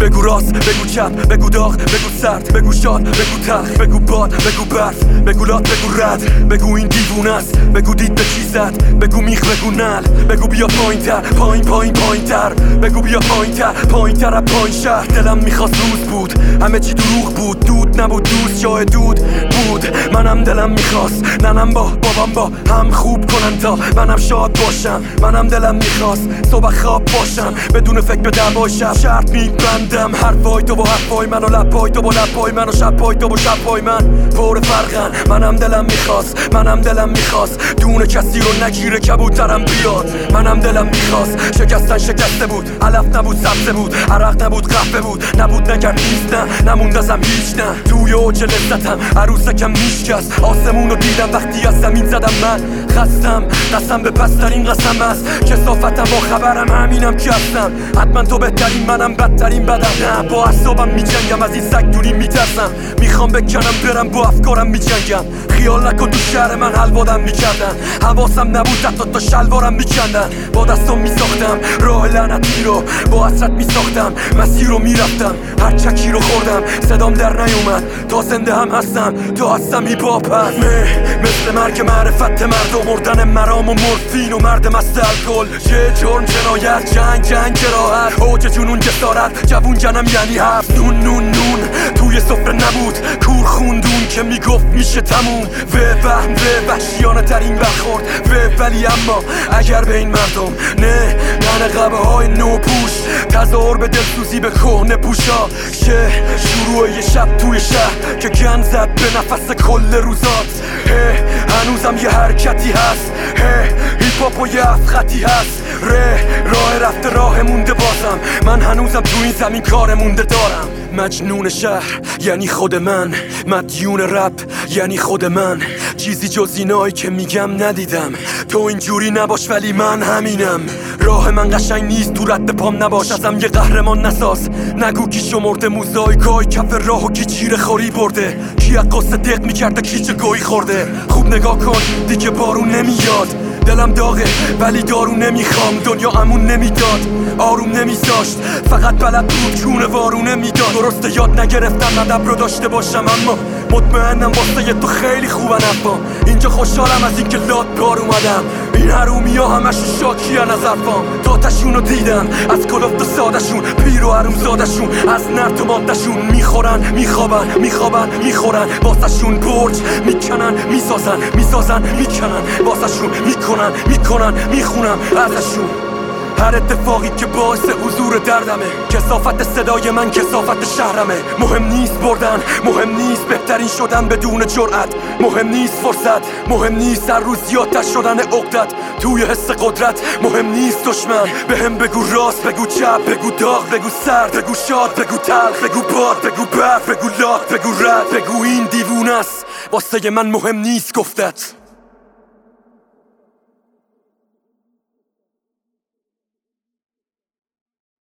بگو راست بگو چپ بگو داغ بگو سرد بگو شاد بگو تخ بگو باد بگو برف بگو لات بگو رد بگو این دیوونه است بگو دید به چی زد بگو میخ بگو نل بگو بیا پایین تر پایین پایین پایین تر بگو بیا پایین تر پایین تر پایین شهر دلم می‌خواست روز بود همه چی دروغ بود دود نبود دوست جای دود بود منم دلم می‌خواست ننم با بابام با هم خوب کنن تا منم شاد باشم منم دلم می‌خواست صبح خواب باشم بدون فکر به دعوای شب شرط میبندم. حرفای تو با حرفای من و لپای تو با لپای من و شبای تو با شبای من. پر فرقن. منم دلم می‌خواست. منم دلم می‌خواست. دون کسی رو نگیره کبوترم بیاد. منم دلم می‌خواست. شکستن شکسته بود. علف نبود سبزه بود. عرق نبود قهوه بود. نبود نکرد نیست نه. نموند ازم هیچ نه. توی اوج لذتم. عروسکم میشکست آسمون رو دیدم وقتی از زمین زدم من. خستم. قسم به پسترین قسم است. کسافتم با خبرم همینم که هستم. حتما تو بهترین منم بدترین بدم. نه با اصابم میجنگم از این سگ دوری میترسم. می‌خوام بکنم برم با افکارم میجنگم. خیال نکن تو شهر من حلوادم می‌کردن. حواسم نبود حتی تا شلوارم میکندن. با دستم میساختم. راه لعنتی رو. با حسرت میساختم مسیر رو می‌رفتم هر چکی رو خوردم صدام در نیومد. تا زنده هم هستم تا هستم هیپاپ هست. مثل مرگ معرفت مرد و مردن مرام و مورفین و مرد مست الکل. یه جرم جنایت جنگ جنگ جراحت. اوج جنون جسارت جوون جنم یعنی هفت نون نون نون توی سفره نبود. کور خوندون که می‌گفت میشه تموم. و وهم و وحشیانه ترین برخورد. و ولی اما اگر به این مردم نه نه قبه های نو پوش تظاهر به دلسوزی به کهنه پوشا. شه شروع یه شب توی شهر که گن زد به نفس کل روزات. هنوزم یه حرکتی هست. هیپاپ و یه خطی هست. ره راه رفته راه مونده بازم. من هنوزم تو این زمین کار مونده دارم. مجنون شهر یعنی خود من. مدیون رب یعنی خود من. چیزی جز اینایی که میگم ندیدم. تو اینجوری نباش ولی من همینم. راه من قشنگ نیست تو رد پام نباش. ازم یه قهرمان نساز. نگو کی شمرده موزایکای کف راه و کی چیره خوری برده. کی از دق می‌کرده کی چه گویی خورده. خوب نگاه کن دیگه بارون نمیاد. دلم داغه ولی دارو نمی‌خوام. دنیا امون نمی‌داد آروم نمیذاشت. فقط بلد بود چونه وارونه می‌داد درسته یاد نگرفتم ادب رو داشته باشم اما مطمئنم واسه تو خیلی خوبن افام اینجا خوشحالم از اینکه لاد بار اومدم. این حرومی ها همشون شاکی از حرفام. تاتشون رو دیدم از کلفت و سادشون پیر و حروم زادشون از نرد و مادشون می‌خورن میخوابن میخوابن می‌خورن. واسهشون برج می‌کنن می‌سازن می‌سازن می‌کنن. واسهشون می‌کنن می‌کنن می‌خونم ازشون. هر اتفاقی که باعث حضور دردمه. کسافت صدای من کسافت شهرمه. مهم نیست بردن مهم نیست بهترین شدن بدون جرأت. مهم نیست فرصت مهم نیست هر روز زیادتر شدن عقدت. توی حس قدرت مهم نیست دشمن. به هم بگو راست بگو چپ بگو داغ بگو سرد بگو شاد بگو تلخ بگو باد بگو برف بگو لات بگو رد بگو این دیوونه است. واسه من مهم نیست گفتت.